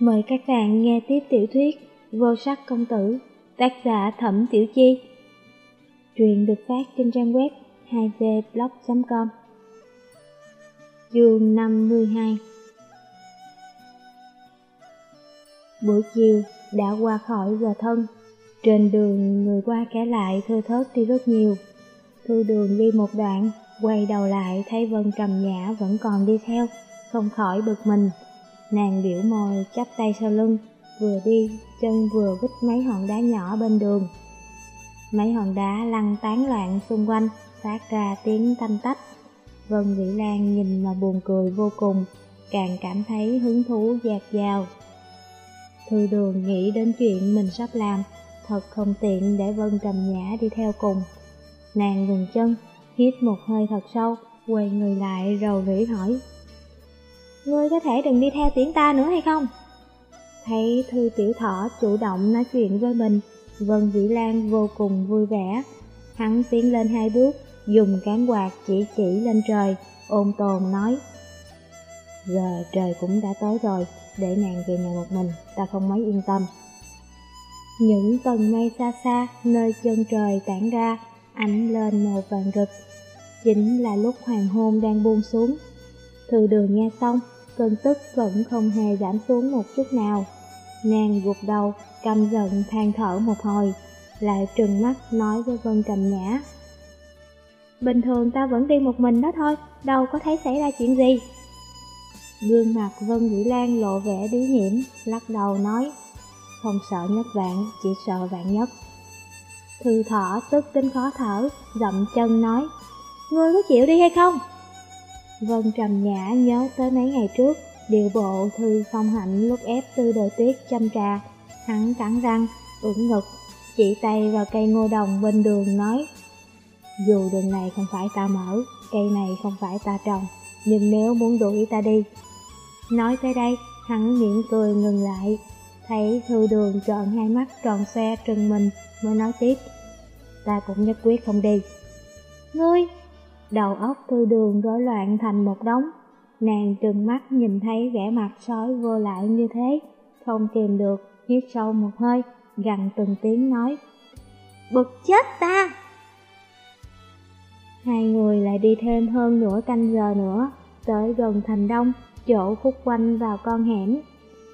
Mời các bạn nghe tiếp tiểu thuyết Vô sắc công tử, tác giả Thẩm Tiểu Chi. Truyện được phát trên trang web 2vblog.com Chương 52 Buổi chiều đã qua khỏi giờ thân, trên đường người qua kẻ lại thưa thớt đi rất nhiều. Thư đường đi một đoạn, quay đầu lại thấy Vân Trầm Nhã vẫn còn đi theo, không khỏi bực mình. Nàng biểu môi chắp tay sau lưng, vừa đi, chân vừa vít mấy hòn đá nhỏ bên đường. Mấy hòn đá lăn tán loạn xung quanh, phát ra tiếng tanh tách. Vân Vĩ Lan nhìn mà buồn cười vô cùng, càng cảm thấy hứng thú dạt dào. Thư đường nghĩ đến chuyện mình sắp làm, thật không tiện để Vân Trầm Nhã đi theo cùng. Nàng ngừng chân, hít một hơi thật sâu, quay người lại rầu rĩ hỏi. Ngươi có thể đừng đi theo tiếng ta nữa hay không? Thấy Thư Tiểu Thỏ chủ động nói chuyện với mình, Vân Vĩ Lan vô cùng vui vẻ. Hắn tiến lên hai bước, dùng cán quạt chỉ chỉ lên trời, ôn tồn nói. Giờ trời cũng đã tối rồi, để nàng về nhà một mình, ta không mấy yên tâm. Những tầng mây xa xa, nơi chân trời tản ra, ánh lên màu vàng rực. Chính là lúc hoàng hôn đang buông xuống. Thư đường nghe xong, cơn tức vẫn không hề giảm xuống một chút nào. Nàng gục đầu, căm giận than thở một hồi, lại trừng mắt nói với Vân Trầm Nhã. Bình thường ta vẫn đi một mình đó thôi, đâu có thấy xảy ra chuyện gì. Gương mặt Vân Vĩ Lan lộ vẻ bí hiểm, lắc đầu nói, không sợ nhất vạn, chỉ sợ vạn nhất. Thư thỏ tức đến khó thở, dậm chân nói, ngươi có chịu đi hay không? Vân trầm nhã nhớ tới mấy ngày trước, điều bộ Thư phong hạnh lúc ép tư đồ tuyết châm trà, hắn cắn răng, ưỡn ngực, chỉ tay vào cây ngô đồng bên đường nói, dù đường này không phải ta mở, cây này không phải ta trồng, nhưng nếu muốn đuổi ta đi. Nói tới đây, hắn mỉm cười ngừng lại, thấy thư đường trợn hai mắt tròn xe trừng mình mới nói tiếp, ta cũng nhất quyết không đi. Ngươi, đầu óc thư đường rối loạn thành một đống, nàng trừng mắt nhìn thấy vẻ mặt sói vô lại như thế, không kìm được, hít sâu một hơi, gằn từng tiếng nói, bực chết ta! Hai người lại đi thêm hơn nửa canh giờ nữa, tới gần thành đông, chỗ khúc quanh vào con hẻm.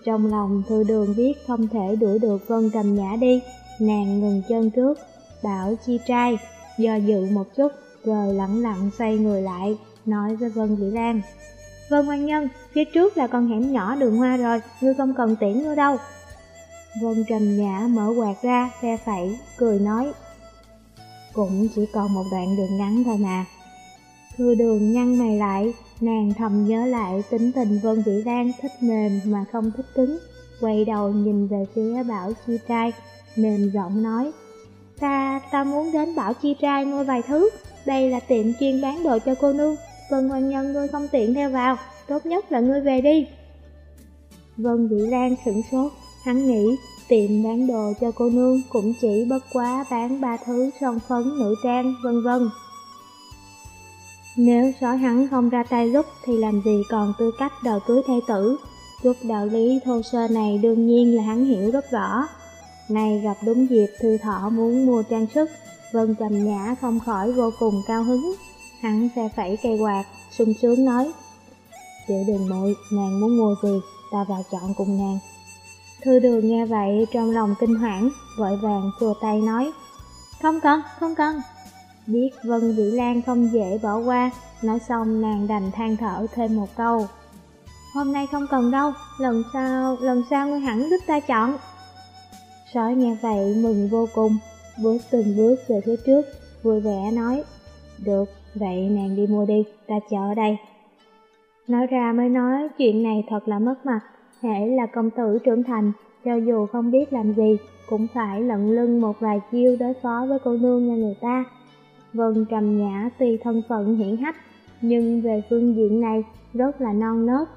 Trong lòng thư đường biết không thể đuổi được Vân Trầm Nhã đi, nàng ngừng chân trước, bảo chi trai, do dự một chút, rồi lặng lặng xoay người lại, nói với Vân Vĩ Lan. Vân Quan Nhân, phía trước là con hẻm nhỏ đường hoa rồi, ngươi không cần tiễn nữa đâu. Vân Trầm Nhã mở quạt ra, phe phẩy, cười nói. Cũng chỉ còn một đoạn đường ngắn thôi mà. Thưa đường nhăn mày lại, nàng thầm nhớ lại tính tình Vân Vĩ Lan thích mềm mà không thích cứng. Quay đầu nhìn về phía Bảo Chi Trai, mềm giọng nói. Ta, ta muốn đến Bảo Chi Trai mua vài thứ, đây là tiệm chuyên bán đồ cho cô nương. Vân Hoan Nhân ngươi không tiện theo vào, tốt nhất là ngươi về đi. Vân Vĩ Lan sửng sốt, hắn nghĩ tiệm bán đồ cho cô nương cũng chỉ bất quá bán ba thứ son phấn nữ trang vân vân. Nếu sói hắn không ra tay lúc thì làm gì còn tư cách đầu cưới thê tử. Chút đạo lý thô sơ này đương nhiên là hắn hiểu rất rõ. Này gặp đúng dịp thư thọ muốn mua trang sức, Vân trầm nhã không khỏi vô cùng cao hứng. Hắn xe phẩy cây quạt, sung sướng nói. Tiểu đường muội nàng muốn mua gì, ta vào chọn cùng nàng. Thư đường nghe vậy trong lòng kinh hoảng, vội vàng xua tay nói. Không cần, không cần. Biết Vân Vĩ Lan không dễ bỏ qua, nói xong nàng đành than thở thêm một câu. Hôm nay không cần đâu, lần sau, lần sau ngươi hẳn giúp ta chọn. Sói nghe vậy mừng vô cùng, bước từng bước về phía trước, vui vẻ nói. Được, vậy nàng đi mua đi, ta chờ ở đây. Nói ra mới nói chuyện này thật là mất mặt, hễ là công tử trưởng thành, cho dù không biết làm gì, cũng phải lận lưng một vài chiêu đối phó với cô nương nhà người ta. Vân trầm nhã tuy thân phận hiển hách, nhưng về phương diện này rất là non nớt.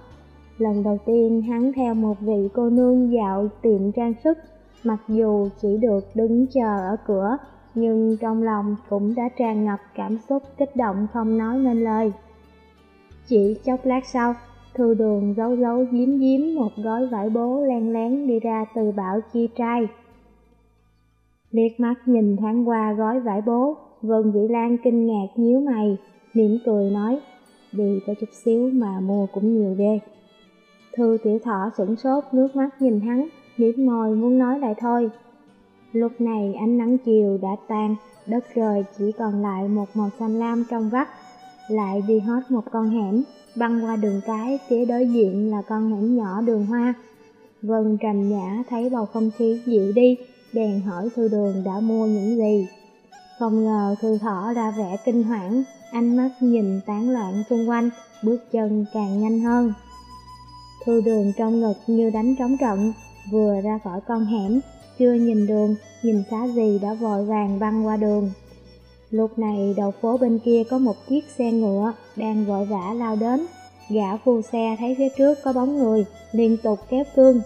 Lần đầu tiên hắn theo một vị cô nương dạo tiệm trang sức, mặc dù chỉ được đứng chờ ở cửa, nhưng trong lòng cũng đã tràn ngập cảm xúc kích động không nói nên lời. Chỉ chốc lát sau, Thư đường giấu giấu giếm giếm một gói vải bố len lén đi ra từ bảo chi trai. Liệt mắt nhìn thoáng qua gói vải bố, Vân Vĩ Lan kinh ngạc nhíu mày, mỉm cười nói, đi có chút xíu mà mua cũng nhiều ghê. Thư tiểu thọ sửng sốt nước mắt nhìn hắn, mỉm môi muốn nói lại thôi. Lúc này ánh nắng chiều đã tan, đất trời chỉ còn lại một màu xanh lam trong vắt. Lại đi hết một con hẻm, băng qua đường cái, phía đối diện là con hẻm nhỏ đường hoa. Vân trầm nhã thấy bầu không khí dịu đi, bèn hỏi thư đường đã mua những gì. Không ngờ thư thỏ ra vẻ kinh hoảng, ánh mắt nhìn tán loạn xung quanh, bước chân càng nhanh hơn. Thư đường trong ngực như đánh trống trận, vừa ra khỏi con hẻm, chưa nhìn đường, nhìn xá gì đã vội vàng băng qua đường. Lúc này đầu phố bên kia có một chiếc xe ngựa đang vội vã lao đến. Gã phu xe thấy phía trước có bóng người, liên tục kéo cương.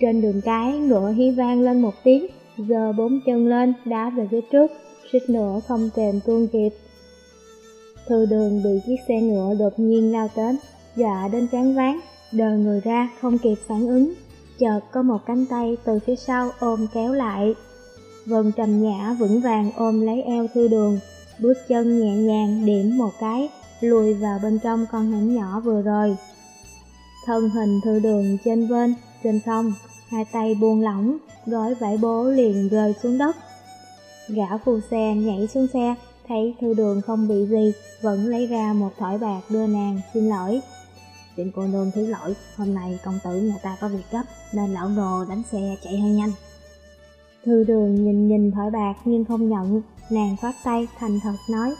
Trên đường cái, ngựa hí vang lên một tiếng, giờ bốn chân lên, đá về phía trước, suýt nữa không kèm cương kịp. Thư đường bị chiếc xe ngựa đột nhiên lao đến, dọa đến chán ván, đờ người ra không kịp phản ứng. Chợt có một cánh tay từ phía sau ôm kéo lại. Vân trầm nhã vững vàng ôm lấy eo thư đường, bước chân nhẹ nhàng điểm một cái, lùi vào bên trong con hẻm nhỏ vừa rồi. Thân hình thư đường trên bên, trên không, hai tay buông lỏng, gói vải bố liền rơi xuống đất. Gã phù xe nhảy xuống xe, thấy thư đường không bị gì, vẫn lấy ra một thỏi bạc đưa nàng xin lỗi. Xin cô nương thứ lỗi, hôm nay công tử nhà ta có việc gấp, nên lão đồ đánh xe chạy hơi nhanh. Thư đường nhìn nhìn thỏi bạc nhưng không nhận, nàng khoát tay thành thật nói,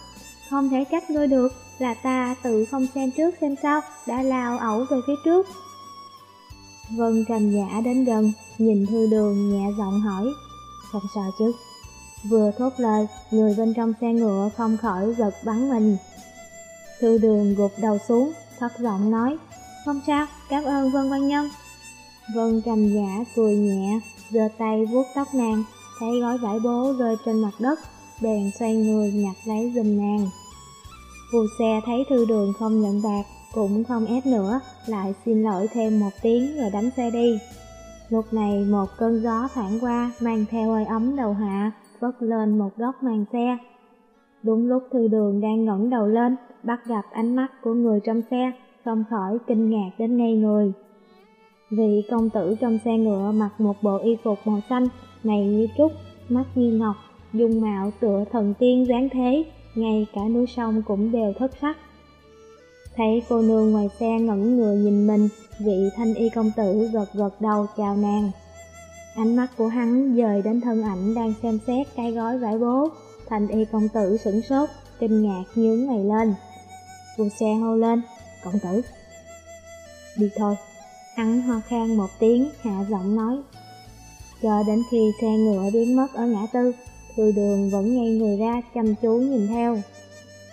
không thể trách ngươi được, là ta tự không xem trước xem sau, đã lao ẩu về phía trước. Vân trầm giả đến gần, nhìn thư đường nhẹ giọng hỏi, không sao chứ. Vừa thốt lời, người bên trong xe ngựa không khỏi giật bắn mình. Thư đường gục đầu xuống, thấp giọng nói, không sao, cảm ơn Vân quan nhân. Vân trầm giả cười nhẹ, giơ tay vuốt tóc nàng, thấy gói vải bố rơi trên mặt đất, bèn xoay người nhặt lấy giùm nàng. vua xe thấy thư đường không nhận bạc, cũng không ép nữa, lại xin lỗi thêm một tiếng rồi đánh xe đi. Lúc này một cơn gió phản qua mang theo hơi ấm đầu hạ, vất lên một góc màn xe. Đúng lúc thư đường đang ngẩng đầu lên, bắt gặp ánh mắt của người trong xe, không khỏi kinh ngạc đến ngay người. Vị công tử trong xe ngựa mặc một bộ y phục màu xanh, này như trúc, mắt như ngọc, dung mạo tựa thần tiên dáng thế, ngay cả núi sông cũng đều thất sắc. Thấy cô nương ngoài xe ngẩn người nhìn mình, vị thanh y công tử gật gật đầu chào nàng. Ánh mắt của hắn dời đến thân ảnh đang xem xét cái gói vải bố, thanh y công tử sửng sốt, kinh ngạc nhướng mày lên. Vua xe hô lên, cộng tử. Đi thôi. Hắn ho khan một tiếng, hạ giọng nói. Cho đến khi xe ngựa biến mất ở ngã tư, thư đường vẫn ngay người ra chăm chú nhìn theo.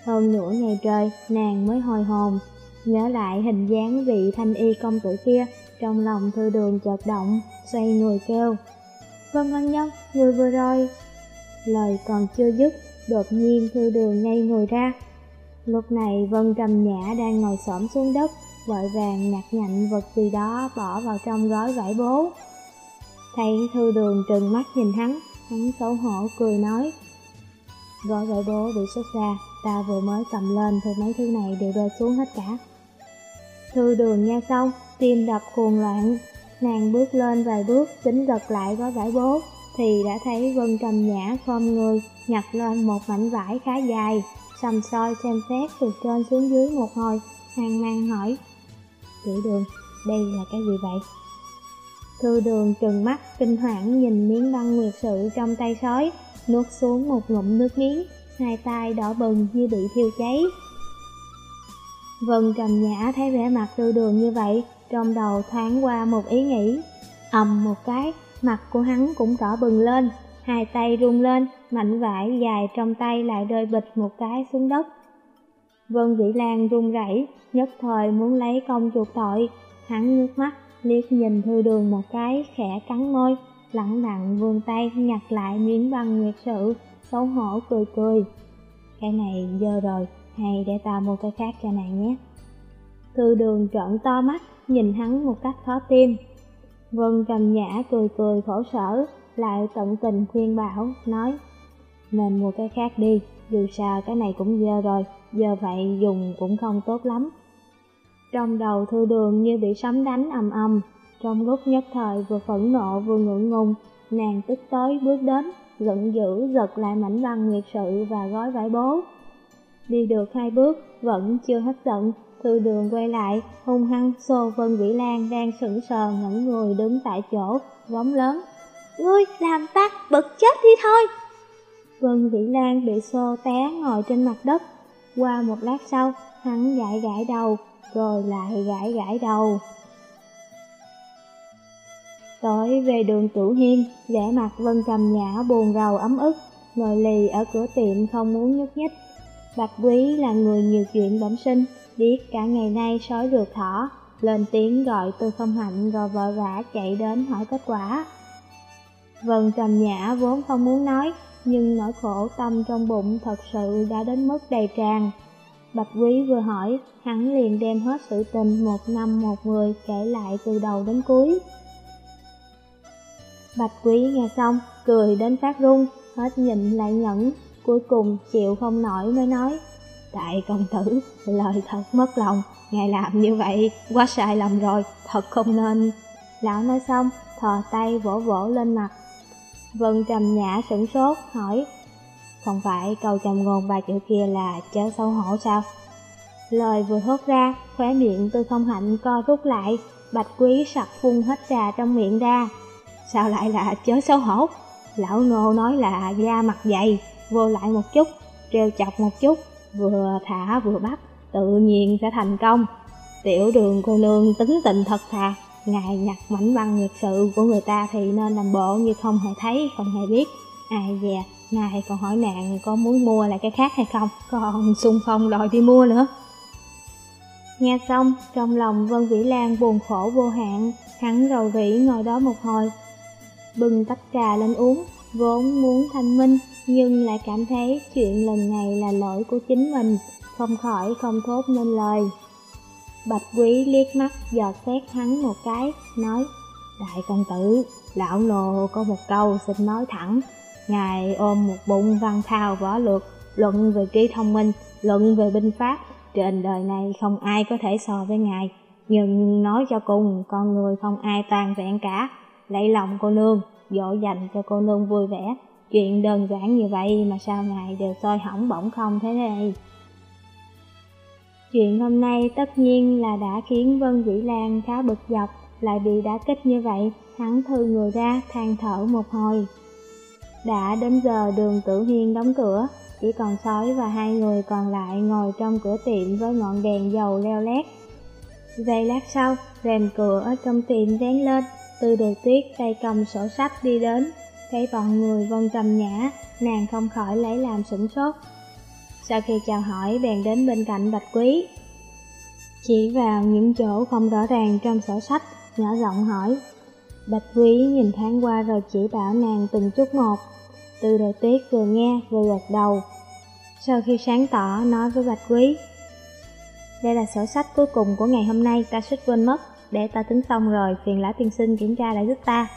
Hơn nửa ngày trời, nàng mới hồi hồn, nhớ lại hình dáng vị thanh y công tử kia, trong lòng thư đường chợt động, xoay người kêu. Vâng Vân Văn Nhân, người vừa rồi. Lời còn chưa dứt, đột nhiên thư đường ngay người ra. Lúc này Vân Trầm Nhã đang ngồi xổm xuống đất, vội vàng nhặt nhạnh vật gì đó bỏ vào trong gói vải bố. Thấy thư đường trừng mắt nhìn hắn, hắn xấu hổ cười nói. Gói vải bố bị xuất ra, ta vừa mới cầm lên thì mấy thứ này đều rơi xuống hết cả. Thư đường nghe xong, tim đập cuồng loạn, nàng bước lên vài bước tính gật lại gói vải bố, thì đã thấy Vân Trầm Nhã khom người, nhặt lên một mảnh vải khá dài, sầm soi xem xét từ trên xuống dưới một hồi, hoang mang hỏi, Tiểu đường, đây là cái gì vậy? Thư đường trừng mắt, kinh hoảng nhìn miếng băng nguyệt sự trong tay sói, nuốt xuống một ngụm nước miếng, hai tay đỏ bừng như bị thiêu cháy. Vân trầm nhã thấy vẻ mặt thư đường như vậy, trong đầu thoáng qua một ý nghĩ. ầm một cái, mặt của hắn cũng đỏ bừng lên, hai tay rung lên, mảnh vải dài trong tay lại rơi bịch một cái xuống đất. Vân Vĩ Lan run rẩy, nhất thời muốn lấy công chuộc tội, hắn ngước mắt, liếc nhìn thư đường một cái, khẽ cắn môi, lẳng lặng vươn tay nhặt lại miếng băng nguyệt sự, xấu hổ cười cười. Cái này dơ rồi, hay để ta mua cái khác cho nàng nhé. Thư đường trợn to mắt, nhìn hắn một cách khó tim. Vân trầm nhã cười cười khổ sở, lại tận tình khuyên bảo, nói Nên mua cái khác đi, dù sao cái này cũng dơ rồi, giờ vậy dùng cũng không tốt lắm. Trong đầu thư đường như bị sấm đánh ầm ầm, trong lúc nhất thời vừa phẫn nộ vừa ngượng ngùng, nàng tức tối bước đến, giận dữ giật lại mảnh văn nguyệt sự và gói vải bố. Đi được hai bước, vẫn chưa hết giận, thư đường quay lại, hung hăng xô Vân Vĩ Lan đang sững sờ ngẩn người đứng tại chỗ, vóng lớn. Ngươi làm ta bực chết đi thôi! Vân Vĩ Lan bị xô té ngồi trên mặt đất. Qua một lát sau, hắn gãi gãi đầu, rồi lại gãi gãi đầu. Tối về đường Tử Hiên, vẻ mặt Vân Trầm Nhã buồn rầu ấm ức, ngồi lì ở cửa tiệm không muốn nhúc nhích. Bạch Quý là người nhiều chuyện bẩm sinh, biết cả ngày nay sói rượt thỏ, lên tiếng gọi tôi không hạnh rồi vội vã chạy đến hỏi kết quả. Vân Trầm Nhã vốn không muốn nói, nhưng nỗi khổ tâm trong bụng thật sự đã đến mức đầy tràn. Bạch Quý vừa hỏi, hắn liền đem hết sự tình một năm một người kể lại từ đầu đến cuối. Bạch Quý nghe xong, cười đến phát run, hết nhịn lại nhẫn, cuối cùng chịu không nổi mới nói. Đại công tử, lời thật mất lòng, ngài làm như vậy, quá sai lầm rồi, thật không nên. Lão nói xong, thò tay vỗ vỗ lên mặt. Vân trầm nhã sửng sốt, hỏi, không phải câu trầm ngôn ba chữ kia là chớ xấu hổ sao? Lời vừa thốt ra, khóe miệng tư không hạnh co rút lại, bạch quý sặc phun hết trà trong miệng ra. Sao lại là chớ xấu hổ? Lão ngô nói là da mặt dày, vô lại một chút, treo chọc một chút, vừa thả vừa bắt, tự nhiên sẽ thành công. Tiểu đường cô nương tính tình thật thà, ngài nhặt mảnh băng nguyệt sự của người ta thì nên làm bộ như không hề thấy, không hề biết. Ai dè, ngài còn hỏi nàng có muốn mua lại cái khác hay không, còn xung phong đòi đi mua nữa. Nghe xong, trong lòng Vân Vĩ Lan buồn khổ vô hạn, hắn rầu rĩ ngồi đó một hồi. Bưng tách trà lên uống, vốn muốn thanh minh, nhưng lại cảm thấy chuyện lần này là lỗi của chính mình, không khỏi không thốt nên lời. Bạch quý liếc mắt dò xét hắn một cái, nói, Đại công tử, lão nô có một câu xin nói thẳng, ngài ôm một bụng văn thao võ lược, luận về trí thông minh, luận về binh pháp, trên đời này không ai có thể so với ngài, nhưng nói cho cùng, con người không ai toàn vẹn cả, lấy lòng cô nương, dỗ dành cho cô nương vui vẻ, chuyện đơn giản như vậy mà sao ngài đều soi hỏng bỗng không thế này. Chuyện hôm nay tất nhiên là đã khiến Vân Vĩ Lan khá bực dọc, lại bị đá kích như vậy, hắn thư người ra, than thở một hồi. Đã đến giờ đường tử hiên đóng cửa, chỉ còn sói và hai người còn lại ngồi trong cửa tiệm với ngọn đèn dầu leo lét. Giây lát sau, rèm cửa ở trong tiệm vén lên, từ đồ tuyết tay cầm sổ sách đi đến, thấy bọn người vân trầm nhã, nàng không khỏi lấy làm sửng sốt. Sau khi chào hỏi bèn đến bên cạnh bạch quý. Chỉ vào những chỗ không rõ ràng trong sổ sách, nhỏ giọng hỏi. Bạch quý nhìn thoáng qua rồi chỉ bảo nàng từng chút một, từ đầu tuyết vừa nghe vừa gật đầu. Sau khi sáng tỏ nói với Bạch Quý, đây là sổ sách cuối cùng của ngày hôm nay ta suýt quên mất, để ta tính xong rồi phiền lã tiên sinh kiểm tra lại giúp ta.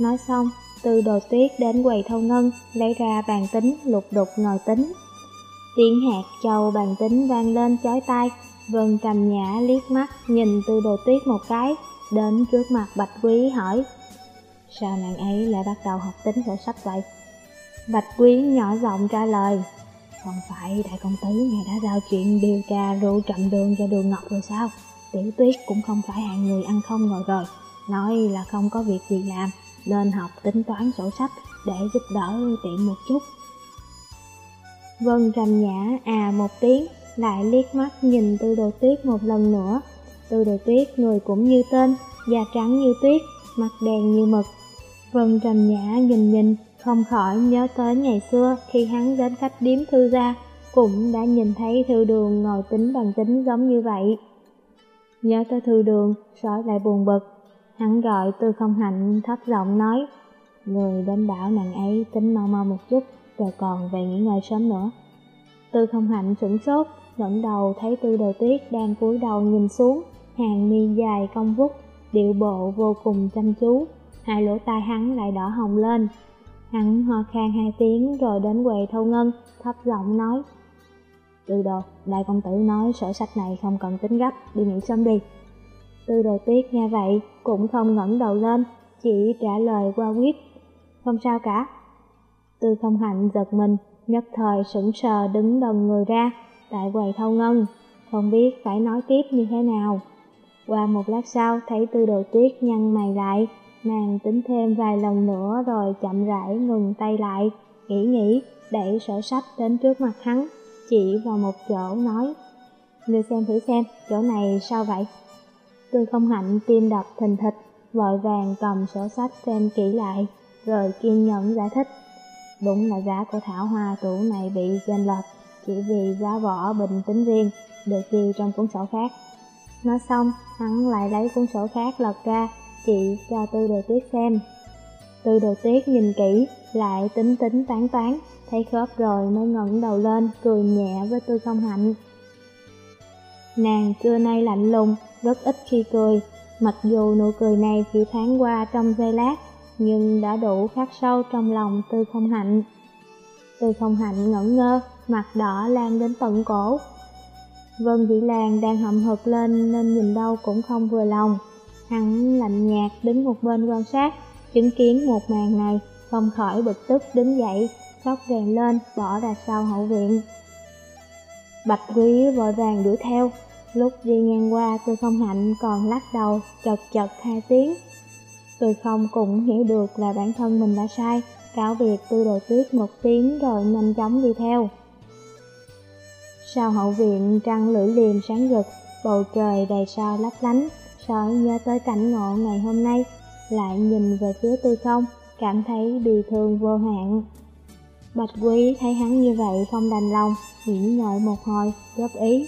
Nói xong, từ đồ tuyết đến quầy thâu ngân, lấy ra bàn tính lục đục ngồi tính. Tiếng hạt châu bàn tính vang lên chói tai, Vân trầm nhã liếc mắt nhìn từ đồ tuyết một cái, đến trước mặt Bạch Quý hỏi, sao nàng ấy lại bắt đầu học tính sổ sách vậy? Bạch Quý nhỏ giọng trả lời Không phải đại công tử ngài đã giao chuyện điều tra rượu trầm đường cho đường Ngọc rồi sao? Tiểu tuyết cũng không phải hạng người ăn không ngồi rồi Nói là không có việc gì làm Nên học tính toán sổ sách để giúp đỡ tiện một chút. Vân trầm nhã. À một tiếng. Lại liếc mắt nhìn tư đồ tuyết một lần nữa. Tư đồ tuyết người cũng như tên Da trắng như tuyết Mặt đen như mực. Vân trầm nhã nhìn nhìn không khỏi nhớ tới ngày xưa khi hắn đến khách điếm thư gia, cũng đã nhìn thấy thư đường ngồi tính bằng tính giống như vậy. Nhớ tới thư đường, sói lại buồn bực. Hắn gọi tư không hạnh thấp giọng nói, người đến bảo nàng ấy tính mau mau một chút, rồi còn về nghỉ ngơi sớm nữa. Tư không hạnh sửng sốt, ngẩng đầu thấy tư đầu tuyết đang cúi đầu nhìn xuống, hàng mi dài cong vút, điệu bộ vô cùng chăm chú, hai lỗ tai hắn lại đỏ hồng lên. Hắn ho khan hai tiếng rồi đến quầy thâu ngân, thấp giọng nói. Tư đồ, đại công tử nói sổ sách này không cần tính gấp, đi nghỉ sớm đi. Tư đồ tuyết nghe vậy, cũng không ngẩng đầu lên, chỉ trả lời qua quyết. Không sao cả. Tư không hạnh giật mình, nhất thời sững sờ đứng đần người ra, tại quầy thâu ngân, không biết phải nói tiếp như thế nào. Qua một lát sau thấy tư đồ tuyết nhăn mày lại, nàng tính thêm vài lần nữa rồi chậm rãi ngừng tay lại, nghĩ nghĩ, đẩy sổ sách đến trước mặt hắn, chỉ vào một chỗ nói, Ngươi xem thử xem, chỗ này sao vậy? Tư không hạnh tim đập thình thịch, vội vàng cầm sổ sách xem kỹ lại, rồi kiên nhẫn giải thích. Đúng là giá của thảo hoa tủ này bị chênh lệch, chỉ vì giá vỏ bình tính riêng, được ghi trong cuốn sổ khác. Nói xong, hắn lại lấy cuốn sổ khác lật ra, chỉ cho tư đồ tuyết xem. Tư đồ tuyết nhìn kỹ, lại tính tính tán tán, thấy khớp rồi mới ngẩng đầu lên, cười nhẹ với tư không hạnh. Nàng trưa nay lạnh lùng, rất ít khi cười, mặc dù nụ cười này chỉ thoáng qua trong giây lát, nhưng đã đủ khắc sâu trong lòng tư không hạnh. Tư không hạnh ngẩn ngơ, mặt đỏ lan đến tận cổ. Vân Vĩ Lan đang hậm hực lên nên nhìn đâu cũng không vừa lòng. Hắn lạnh nhạt đứng một bên quan sát, chứng kiến một màn này, không khỏi bực tức đứng dậy, sóc rèn lên, bỏ ra sau hậu viện. Bạch quý vội vàng đuổi theo, lúc đi ngang qua tư không hạnh còn lắc đầu, chật chật hai tiếng. Tôi không cũng hiểu được là bản thân mình đã sai, cáo biệt tư đồ tuyết một tiếng rồi nhanh chóng đi theo. Sau hậu viện trăng lưỡi liềm sáng rực, bầu trời đầy sao lấp lánh, sợi nhớ tới cảnh ngộ ngày hôm nay, lại nhìn về phía tư không, cảm thấy bị thương vô hạn. Bạch quý thấy hắn như vậy không đành lòng, nghĩ ngợi một hồi, góp ý.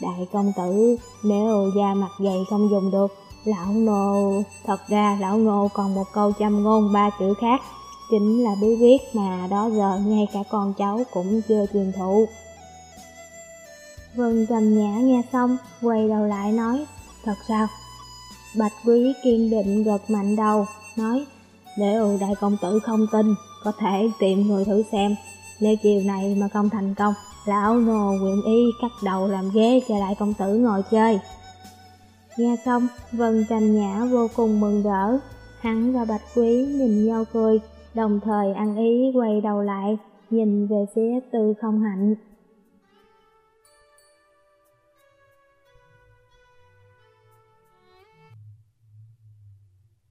Đại công tử, nếu da mặt dày không dùng được, lão nô... Thật ra lão ngô còn một câu châm ngôn ba chữ khác, chính là bí quyết mà đó giờ ngay cả con cháu cũng chưa truyền thụ. Vân trầm nhã nghe xong, quay đầu lại nói, thật sao? Bạch quý kiên định gật mạnh đầu, nói, nếu đại công tử không tin, có thể tìm người thử xem, nếu chiều này mà không thành công, lão nô nguyện y cắt đầu làm ghế cho đại công tử ngồi chơi. Nghe xong, Vân Trầm Nhã vô cùng mừng rỡ, hắn và Bạch Quý nhìn nhau cười, đồng thời ăn ý quay đầu lại, nhìn về phía Tư Không Hạnh.